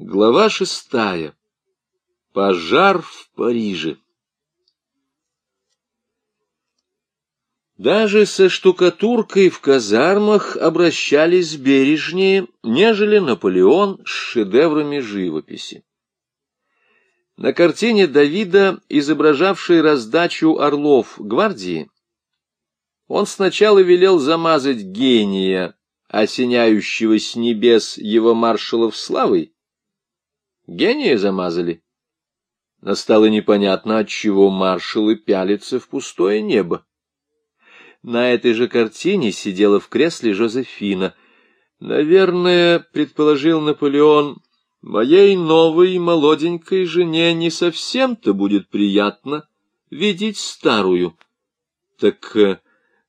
Глава шестая. Пожар в Париже. Даже со штукатуркой в казармах обращались бережнее, нежели Наполеон с шедеврами живописи. На картине Давида, изображавшей раздачу орлов гвардии, он сначала велел замазать гения, осеняющего с небес его маршалов славой, Гения замазали. Но стало непонятно, отчего маршалы пялятся в пустое небо. На этой же картине сидела в кресле Жозефина. Наверное, предположил Наполеон, моей новой молоденькой жене не совсем-то будет приятно видеть старую. Так э,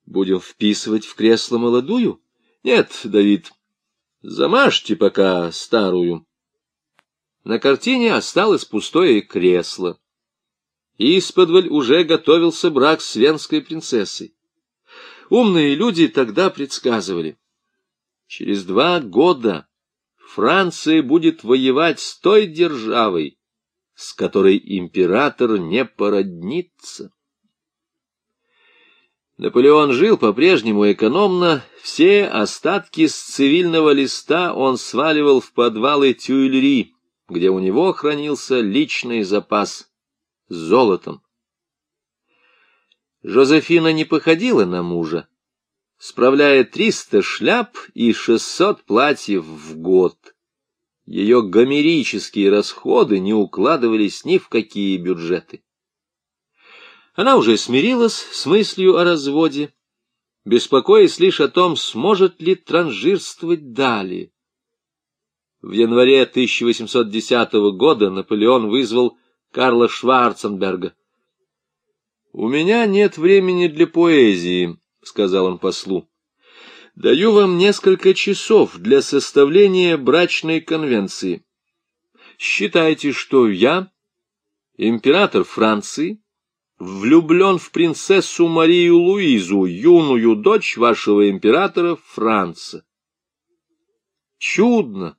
будем вписывать в кресло молодую? Нет, Давид, замажьте пока старую. На картине осталось пустое кресло. Исподволь уже готовился брак с венской принцессой. Умные люди тогда предсказывали. Через два года Франция будет воевать с той державой, с которой император не породнится. Наполеон жил по-прежнему экономно, все остатки с цивильного листа он сваливал в подвалы Тюильри, где у него хранился личный запас с золотом. Жозефина не походила на мужа, справляя триста шляп и шестьсот платьев в год. Ее гомерические расходы не укладывались ни в какие бюджеты. Она уже смирилась с мыслью о разводе, беспокоясь лишь о том, сможет ли транжирствовать далее. В январе 1810 года Наполеон вызвал Карла Шварценберга. «У меня нет времени для поэзии», — сказал он послу. «Даю вам несколько часов для составления брачной конвенции. Считайте, что я, император Франции, влюблен в принцессу Марию Луизу, юную дочь вашего императора Франца. Чудно,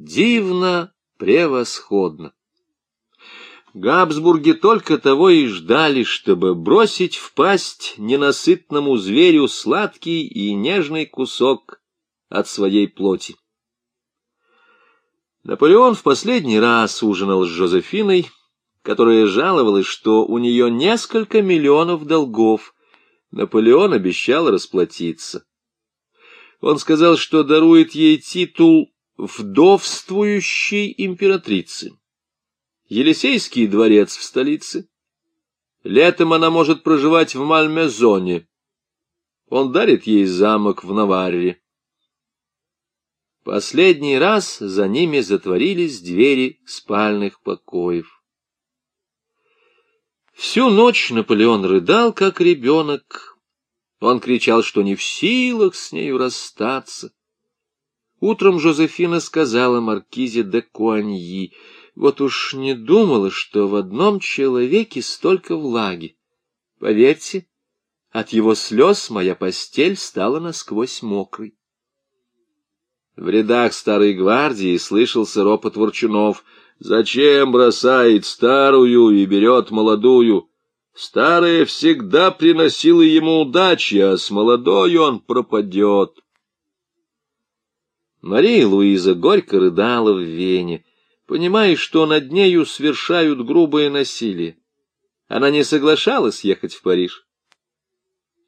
дивно, превосходно. Габсбурги только того и ждали, чтобы бросить в пасть ненасытному зверю сладкий и нежный кусок от своей плоти. Наполеон в последний раз ужинал с Жозефиной, которая жаловалась, что у нее несколько миллионов долгов. Наполеон обещал расплатиться. Он сказал, что дарует ей титул вдовствующей императрицы. Елисейский дворец в столице. Летом она может проживать в Мальмезоне. Он дарит ей замок в Наварре. Последний раз за ними затворились двери спальных покоев. Всю ночь Наполеон рыдал, как ребенок. Он кричал, что не в силах с нею расстаться. Утром Жозефина сказала маркизе де Куаньи, вот уж не думала, что в одном человеке столько влаги. Поверьте, от его слез моя постель стала насквозь мокрой. В рядах старой гвардии слышался ропот ворчунов. «Зачем бросает старую и берет молодую? Старая всегда приносила ему удачи, а с молодой он пропадет». Мария Луиза горько рыдала в Вене, понимая, что над нею совершают грубое насилие. Она не соглашалась ехать в Париж.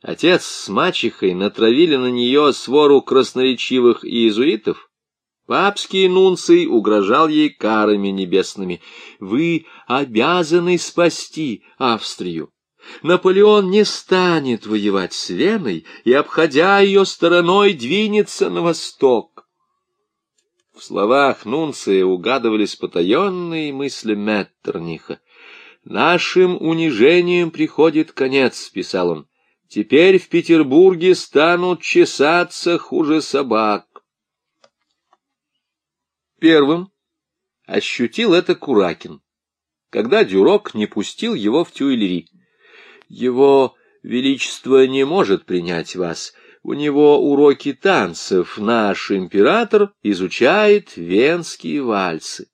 Отец с мачехой натравили на нее свору красноречивых иезуитов. Папский нунций угрожал ей карами небесными. «Вы обязаны спасти Австрию. Наполеон не станет воевать с Веной и, обходя ее стороной, двинется на восток. В словах Нунция угадывались потаенные мысли Меттерниха. «Нашим унижением приходит конец», — писал он. «Теперь в Петербурге станут чесаться хуже собак». Первым ощутил это Куракин, когда Дюрок не пустил его в Тюильри. «Его Величество не может принять вас. У него уроки танцев. Наш император изучает венские вальсы.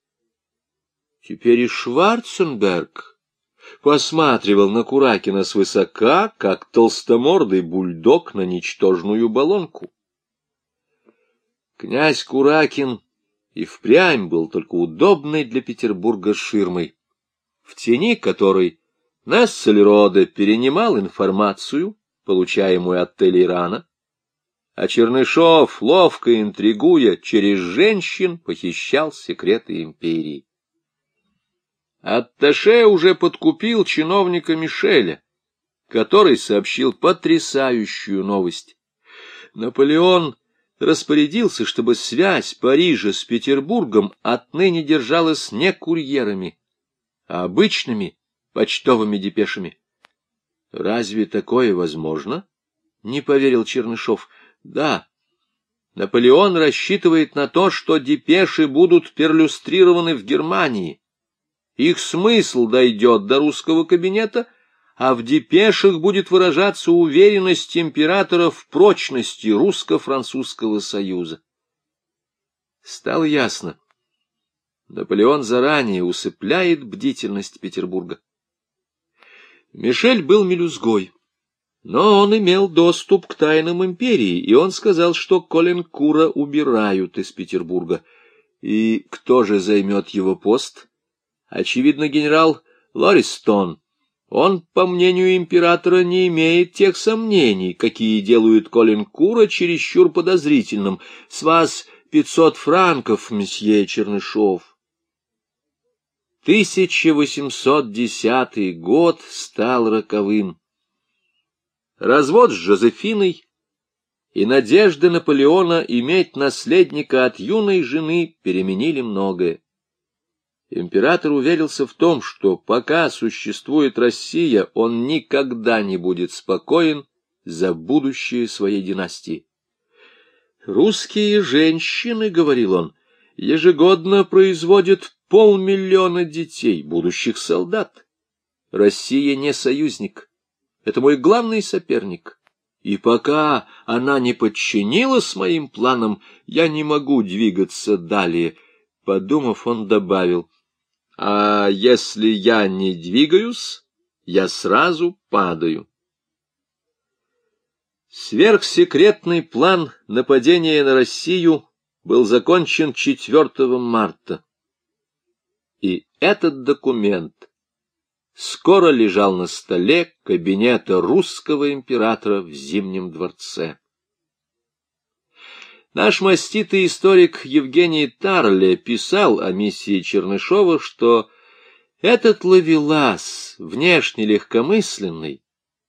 Теперь и Шварценберг посматривал на Куракина свысока, как толстомордый бульдог на ничтожную баллонку. Князь Куракин и впрямь был только удобной для Петербурга ширмой, в тени которой Нессельроде перенимал информацию, получаемую от Телейрана, а Чернышов, ловко интригуя, через женщин похищал секреты империи. Атташе уже подкупил чиновника Мишеля, который сообщил потрясающую новость. Наполеон распорядился, чтобы связь Парижа с Петербургом отныне держалась не курьерами, а обычными почтовыми депешами. — Разве такое возможно? — не поверил Чернышов. — Да. Наполеон рассчитывает на то, что депеши будут перлюстрированы в Германии. Их смысл дойдет до русского кабинета — а в депешах будет выражаться уверенность императора в прочности русско-французского союза. Стало ясно. Наполеон заранее усыпляет бдительность Петербурга. Мишель был мелюзгой, но он имел доступ к тайнам империи, и он сказал, что Коленкура убирают из Петербурга. И кто же займет его пост? Очевидно, генерал Лористон. Он, по мнению императора, не имеет тех сомнений, какие делают Колин Кура чересчур подозрительным. С вас пятьсот франков, месье Чернышов. 1810 год стал роковым. Развод с Жозефиной и надежды Наполеона иметь наследника от юной жены переменили многое. Император уверился в том, что пока существует Россия, он никогда не будет спокоен за будущее своей династии. «Русские женщины, — говорил он, — ежегодно производят полмиллиона детей, будущих солдат. Россия не союзник, это мой главный соперник. И пока она не подчинилась моим планам, я не могу двигаться далее». Подумав, он добавил — а если я не двигаюсь, я сразу падаю. Сверхсекретный план нападения на Россию был закончен 4 марта. И этот документ скоро лежал на столе кабинета русского императора в Зимнем дворце. Наш маститый историк Евгений Тарле писал о миссии Чернышова, что этот ловелас, внешне легкомысленный,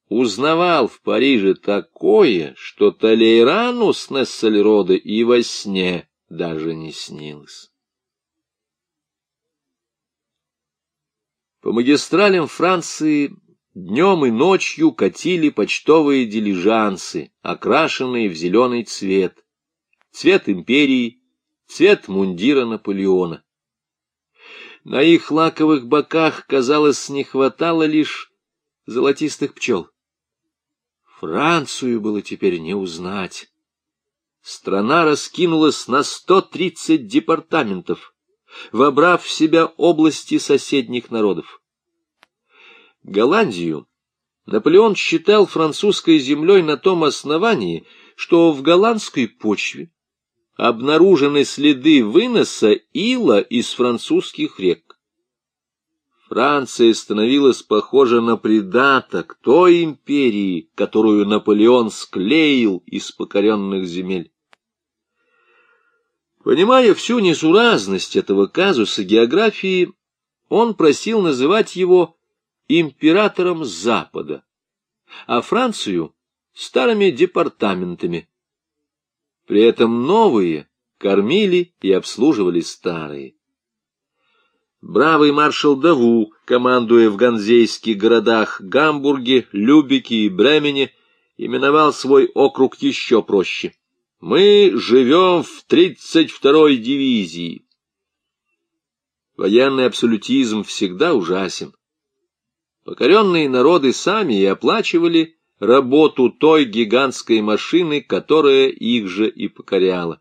узнавал в Париже такое, что Толейрану с Нессельрода и во сне даже не снилось. По магистралям Франции днем и ночью катили почтовые дилижансы, окрашенные в зеленый цвет цвет империи, цвет мундира Наполеона. На их лаковых боках, казалось, не хватало лишь золотистых пчел. Францию было теперь не узнать. Страна раскинулась на сто тридцать департаментов, вобрав в себя области соседних народов. Голландию Наполеон считал французской землей на том основании, что в голландской почве обнаружены следы выноса ила из французских рек. Франция становилась похожа на придаток той империи, которую Наполеон склеил из покоренных земель. Понимая всю несуразность этого казуса географии, он просил называть его императором Запада, а Францию — старыми департаментами, при этом новые кормили и обслуживали старые. Бравый маршал Даву, командуя в ганзейских городах Гамбурге, Любике и Бремене, именовал свой округ еще проще. «Мы живем в 32-й дивизии». Военный абсолютизм всегда ужасен. Покоренные народы сами и оплачивали работу той гигантской машины, которая их же и покоряла.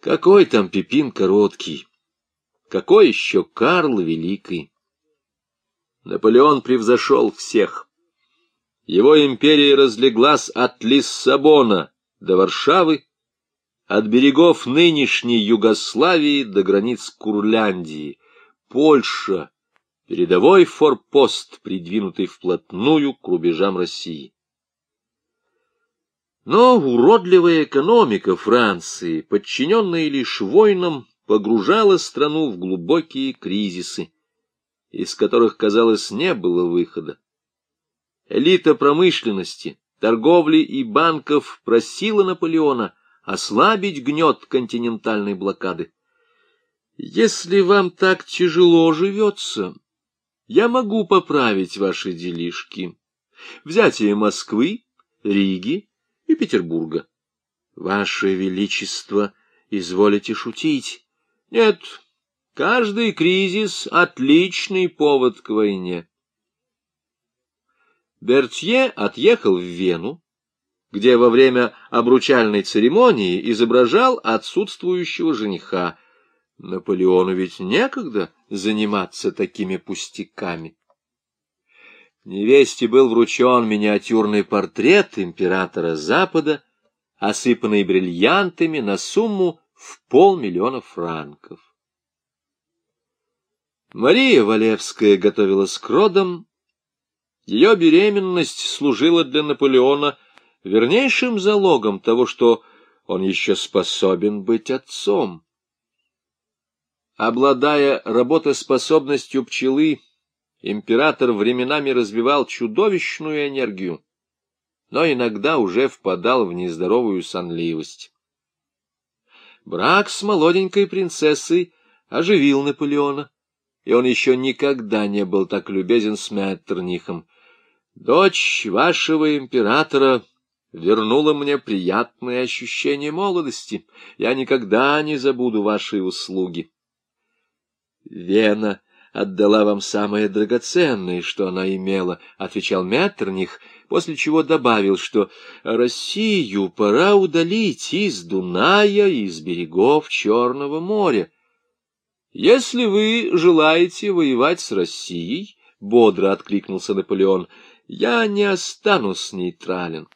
Какой там Пипин короткий, какой еще Карл Великий. Наполеон превзошел всех. Его империя разлеглась от Лиссабона до Варшавы, от берегов нынешней Югославии до границ Курляндии. Польша — передовой форпост, придвинутый вплотную к рубежам России. Но уродливая экономика Франции, подчиненная лишь войнам, погружала страну в глубокие кризисы, из которых, казалось, не было выхода. Элита промышленности, торговли и банков просила Наполеона ослабить гнет континентальной блокады. Если вам так тяжело живется, я могу поправить ваши делишки. Взятие Москвы, Риги и Петербурга. Ваше Величество, изволите шутить. Нет, каждый кризис — отличный повод к войне. Бертье отъехал в Вену, где во время обручальной церемонии изображал отсутствующего жениха. Наполеону ведь некогда заниматься такими пустяками. Невесте был вручен миниатюрный портрет императора Запада, осыпанный бриллиантами на сумму в полмиллиона франков. Мария Валевская готовилась к родам. Ее беременность служила для Наполеона вернейшим залогом того, что он еще способен быть отцом. Обладая работоспособностью пчелы, император временами развивал чудовищную энергию, но иногда уже впадал в нездоровую сонливость. Брак с молоденькой принцессой оживил Наполеона, и он еще никогда не был так любезен с Меттернихом. «Дочь вашего императора вернула мне приятное ощущение молодости. Я никогда не забуду вашей услуги». Вена отдала вам самое драгоценное, что она имела, — отвечал Меттерних, после чего добавил, что Россию пора удалить из Дуная и из берегов Черного моря. Если вы желаете воевать с Россией, — бодро откликнулся Наполеон, — я не останусь нейтрален.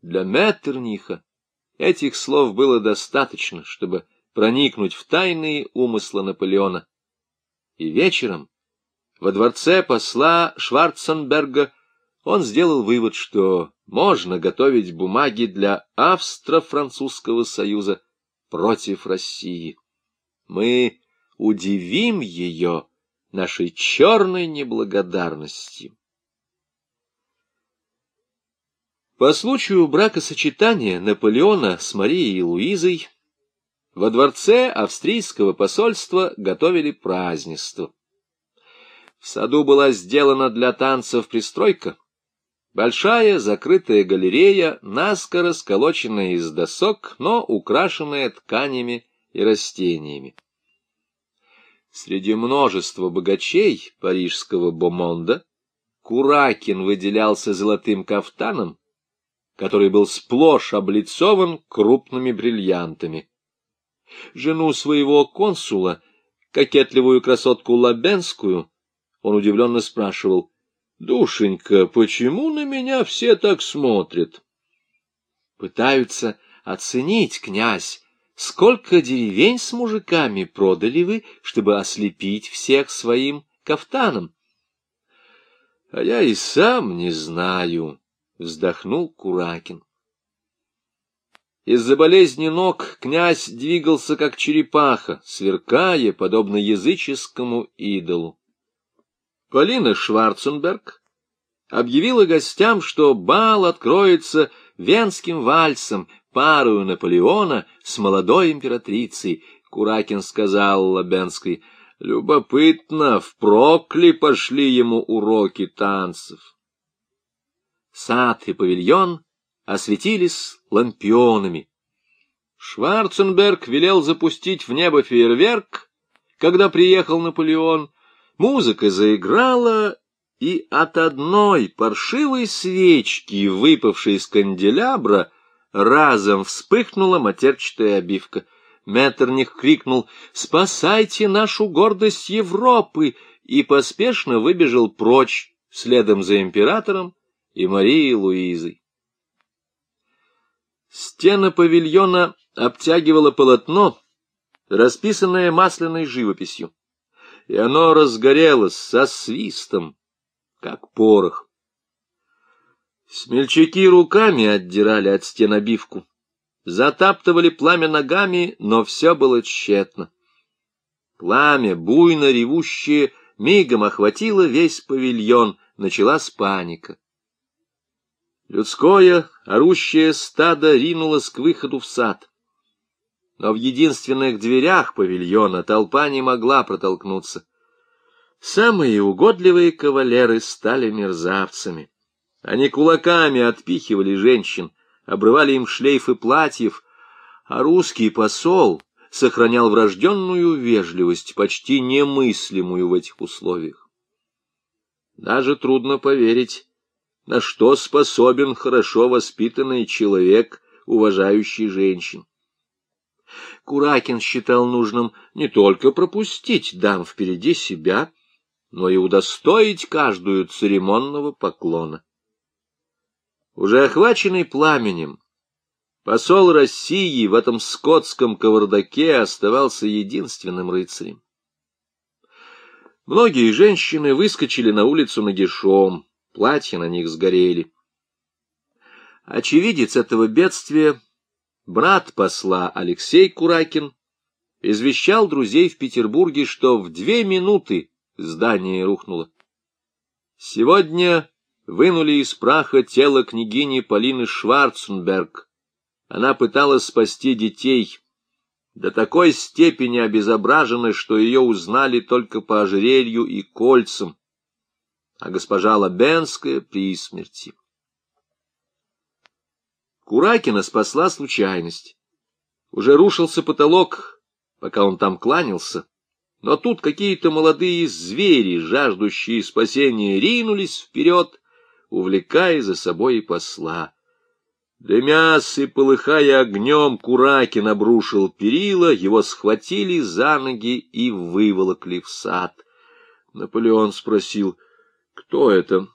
Для Меттерниха этих слов было достаточно, чтобы проникнуть в тайные умыслы Наполеона. И вечером во дворце посла Шварценберга он сделал вывод, что можно готовить бумаги для Австро-Французского союза против России. Мы удивим ее нашей черной неблагодарностью. По случаю бракосочетания Наполеона с Марией Луизой во дворце австрийского посольства готовили празднество. В саду была сделана для танцев пристройка. Большая закрытая галерея, наскоро сколоченная из досок, но украшенная тканями и растениями. Среди множества богачей парижского бомонда Куракин выделялся золотым кафтаном, который был сплошь облицован крупными бриллиантами жену своего консула, кокетливую красотку Лабенскую, он удивленно спрашивал, «Душенька, почему на меня все так смотрят?» Пытаются оценить, князь, сколько деревень с мужиками продали вы, чтобы ослепить всех своим кафтаном. — А я и сам не знаю, — вздохнул Куракин. Из-за болезни ног князь двигался как черепаха, сверкая, подобно языческому идолу. Полина Шварценберг объявила гостям, что бал откроется венским вальсом, парою Наполеона с молодой императрицей. Куракин сказал Лабенской, любопытно, впрок ли пошли ему уроки танцев. Сад и павильон осветились лампионами. Шварценберг велел запустить в небо фейерверк, когда приехал Наполеон. Музыка заиграла, и от одной паршивой свечки, выпавшей из канделябра, разом вспыхнула матерчатая обивка. Меттерних крикнул «Спасайте нашу гордость Европы!» и поспешно выбежал прочь, следом за императором и Марией Луизой. Стена павильона обтягивало полотно, расписанное масляной живописью, и оно разгорелось со свистом, как порох. Смельчаки руками отдирали от стен обивку, затаптывали пламя ногами, но все было тщетно. Пламя, буйно ревущее, мигом охватило весь павильон, началась паника. Людское, орущее стадо ринулось к выходу в сад. Но в единственных дверях павильона толпа не могла протолкнуться. Самые угодливые кавалеры стали мерзавцами. Они кулаками отпихивали женщин, обрывали им шлейфы платьев, а русский посол сохранял врожденную вежливость, почти немыслимую в этих условиях. Даже трудно поверить, на что способен хорошо воспитанный человек, уважающий женщин. Куракин считал нужным не только пропустить дам впереди себя, но и удостоить каждую церемонного поклона. Уже охваченный пламенем, посол России в этом скотском кавардаке оставался единственным рыцарем. Многие женщины выскочили на улицу нагишом, платья на них сгорели. Очевидец этого бедствия, брат посла Алексей Куракин, извещал друзей в Петербурге, что в две минуты здание рухнуло. Сегодня вынули из праха тело княгини Полины Шварценберг. Она пыталась спасти детей. До такой степени обезображены, что ее узнали только по ожерелью и кольцам, а госпожа Лабенская при смерти. Куракина спасла случайность. Уже рушился потолок, пока он там кланялся. Но тут какие-то молодые звери, жаждущие спасения, ринулись вперед, увлекая за собой и посла. Дымясь и полыхая огнем, Куракин обрушил перила, его схватили за ноги и выволокли в сад. Наполеон спросил, кто это?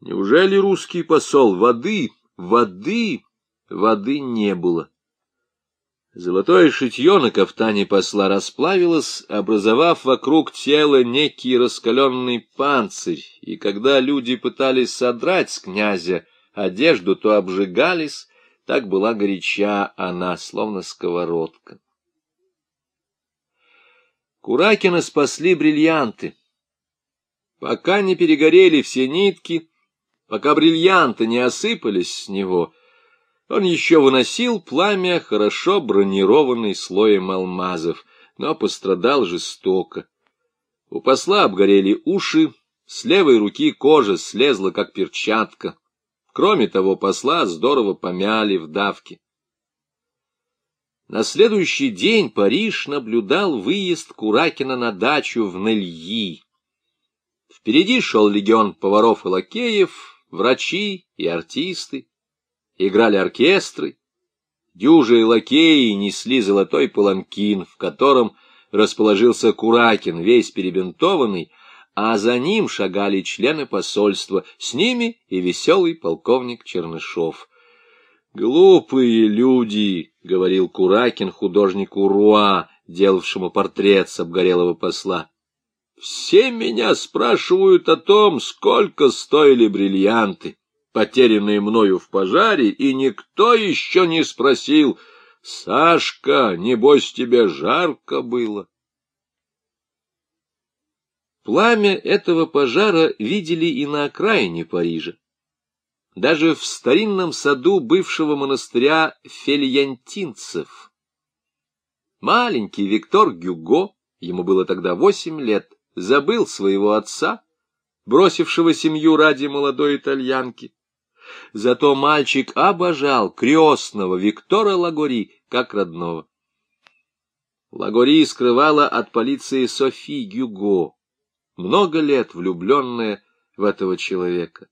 Неужели русский посол? Воды, воды, воды не было. Золотое шитье на кафтане посла расплавилось, образовав вокруг тела некий раскаленный панцирь, и когда люди пытались содрать с князя одежду, то обжигались, так была горяча она, словно сковородка. Куракина спасли бриллианты. Пока не перегорели все нитки, пока бриллианты не осыпались с него — он еще выносил пламя, хорошо бронированный слоем алмазов, но пострадал жестоко. У посла обгорели уши, с левой руки кожа слезла, как перчатка. Кроме того, посла здорово помяли в давке. На следующий день Париж наблюдал выезд Куракина на дачу в Нельи. Впереди шел легион поваров и лакеев, врачи и артисты играли оркестры, дюжи и лакеи несли золотой паланкин, в котором расположился Куракин, весь перебинтованный, а за ним шагали члены посольства, с ними и веселый полковник Чернышов. «Глупые люди», — говорил Куракин художнику Руа, делавшему портрет с обгорелого посла. «Все меня спрашивают о том, сколько стоили бриллианты потерянные мною в пожаре, и никто еще не спросил, «Сашка, небось тебе жарко было?» Пламя этого пожара видели и на окраине Парижа. Даже в старинном саду бывшего монастыря фельянтинцев. Маленький Виктор Гюго, ему было тогда восемь лет, забыл своего отца, бросившего семью ради молодой итальянки. Зато мальчик обожал крестного Виктора Лагори как родного. Лагори скрывала от полиции Софи Гюго, много лет влюбленная в этого человека.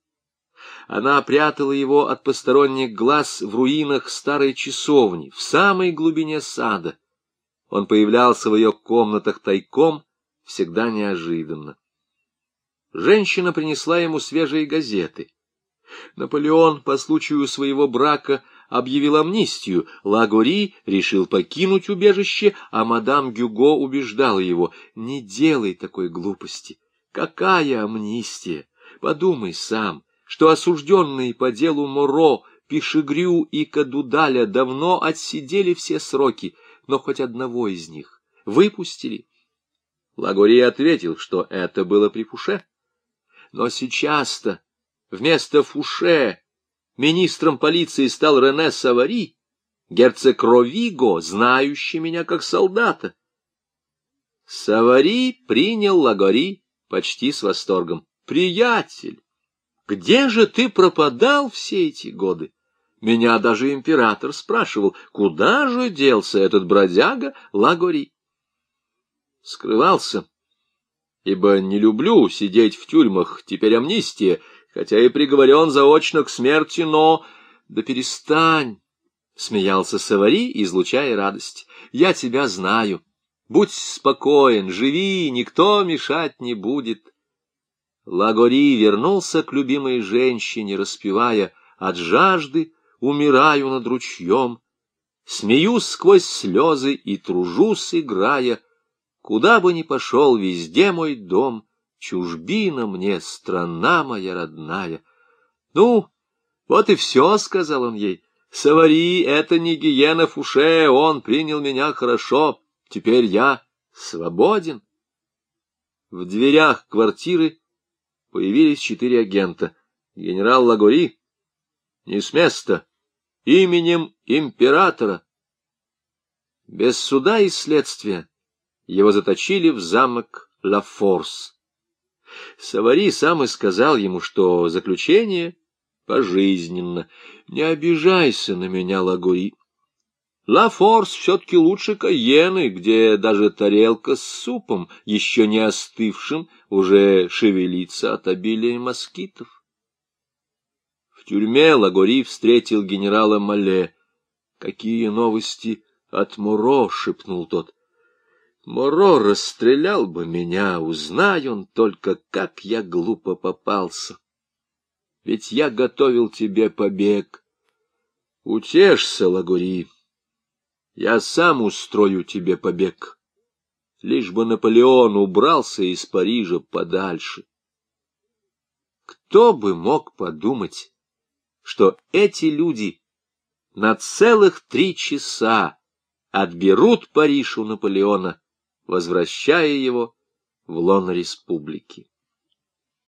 Она прятала его от посторонних глаз в руинах старой часовни, в самой глубине сада. Он появлялся в ее комнатах тайком, всегда неожиданно. Женщина принесла ему свежие газеты. Наполеон по случаю своего брака объявил амнистию, Лагори решил покинуть убежище, а мадам Гюго убеждала его, не делай такой глупости. Какая амнистия? Подумай сам, что осужденные по делу Моро, Пишегрю и Кадудаля давно отсидели все сроки, но хоть одного из них выпустили. Лагори ответил, что это было при Фуше. Но сейчас-то вместо Фуше министром полиции стал Рене Савари, герцог Ровиго, знающий меня как солдата. Савари принял Лагори почти с восторгом. «Приятель, где же ты пропадал все эти годы? Меня даже император спрашивал, куда же делся этот бродяга Лагори?» Скрывался, ибо не люблю сидеть в тюрьмах, теперь амнистия, хотя и приговорен заочно к смерти, но... Да перестань, — смеялся Савари, излучая радость. Я тебя знаю. Будь спокоен, живи, никто мешать не будет. Лагори вернулся к любимой женщине, распевая «От жажды умираю над ручьем, смеюсь сквозь слезы и тружусь, играя, куда бы ни пошел, везде мой дом, чужбина мне, страна моя родная». «Ну, вот и все», — сказал он ей, — «Савари — это не гиена Фуше, он принял меня хорошо, теперь я свободен». В дверях квартиры появились четыре агента. Генерал Лагори не с места, именем императора. Без суда и следствия его заточили в замок Ла-Форс. Савари сам и сказал ему, что заключение пожизненно. Не обижайся на меня, Лагори. Ла-Форс все-таки лучше Каены, где даже тарелка с супом, еще не остывшим, уже шевелится от обилия москитов. В тюрьме Лагори встретил генерала Мале. «Какие новости от Моро?» — шепнул тот. «Моро расстрелял бы меня, узнай он только, как я глупо попался. Ведь я готовил тебе побег. Утешься, Лагори». Я сам устрою тебе побег, лишь бы Наполеон убрался из Парижа подальше. Кто бы мог подумать, что эти люди на целых три часа отберут Париж у Наполеона, возвращая его в лоно республики.